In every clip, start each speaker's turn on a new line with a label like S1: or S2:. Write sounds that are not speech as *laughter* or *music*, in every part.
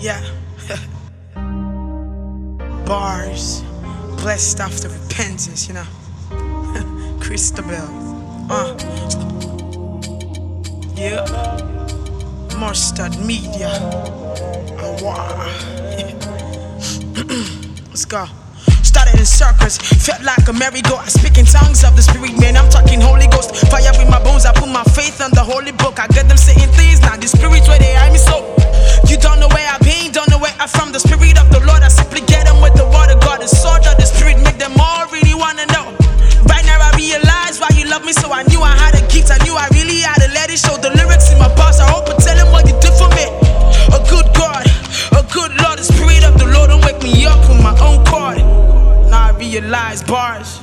S1: Yeah. *laughs* Bars. Blessed after repentance, you know. *laughs* Christabel. Uh. Yeah. Mustard Media. Oh, wow. *laughs* Let's go. Started in circles, felt like a merry-go. I speak in tongues of the spirit, man. I'm talking Holy Ghost. Fire in my bones, I put my faith on the holy book. I get them saying things, now the spirit where they eye me so. You don't know where I knew I had a gift. I knew I really had to let it show. The lyrics in my bars, I hope I tell them what you did for me. A good God, a good Lord, the spirit of the Lord don't wake me up with my own cord. Now I realize bars,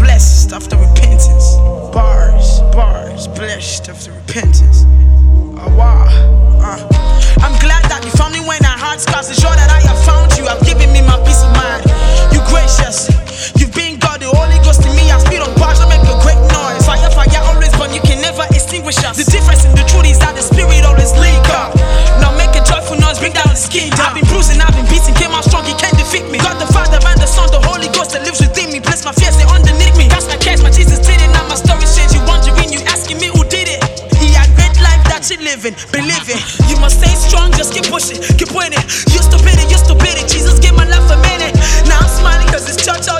S1: blessed after repentance. Bars, bars, blessed after repentance. Underneath me. That's my cares, my Jesus did it. Now my story change. You wondering, you asking me who did it. He had great life that you living, believe it. You must stay strong, just keep pushing, keep winning. Used to it, used to it. Jesus gave my life a minute. Now I'm smiling cause it's church